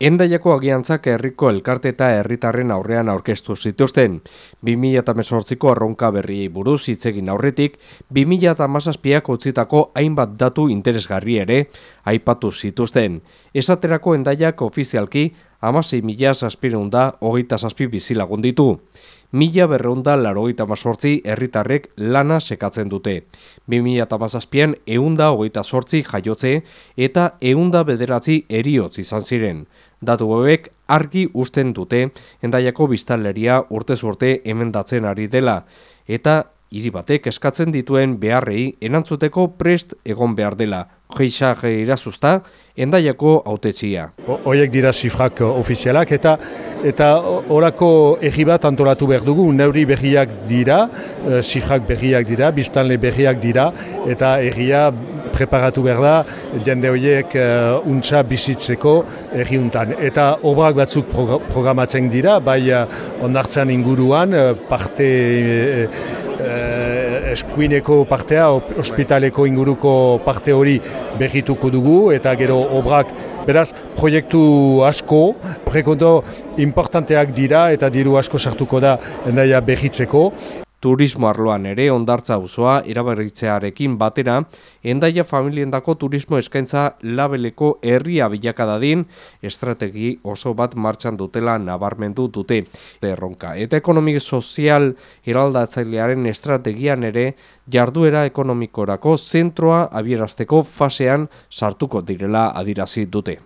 Endaiako agiantzak herriko elkarte eta herritarren aurrean aurkeztu zituzten. 2018ko arronka berriei buruz hitzegin aurretik, 2017ak utzitako hainbat datu interesgarri ere aipatu zituzten. Esaterako endaiak ofizialki amasei mila saspireunda hogeita zazpi bizilagun ditu. Mila berreunda larogeita mazortzi herritarrek lana sekatzen dute. 2017an eunda hogeita sortzi jaiotze eta eunda bederatzi eriotz izan ziren. Datu hauek argi usten dute endaiako biztanleria urtez urte emendatzen ari dela eta hiri batek eskatzen dituen beharrei enantzuteko prest egon behar dela. Geixa irazuzta, endaiako autetxia. Hoiek dira zifrak ofizialak eta eta orako erri bat antolatu behar dugu, neuri berriak dira, zifrak berriak dira, biztanle berriak dira, eta erria preparatu behar da, jende horiek uh, untsa bizitzeko erriuntan. Eta obrak batzuk programatzen dira, bai ondartzen inguruan, parte eskuineko partea, ospitaleko inguruko parte hori berrituko dugu eta gero obrak beraz proiektu asko, horrekondo importanteak dira eta diru asko sartuko da endaia berritzeko. Turismo arloan ere ondartza auzoa eraberritzearekin batera, endaia familiendako turismo eskaintza labeleko herria bilakadadin estrategi oso bat martxan dutela nabarmendu dute. Erronka eta ekonomik sozial eraldatzailearen estrategian ere jarduera ekonomikorako zentroa abierazteko fasean sartuko direla adirazi dute.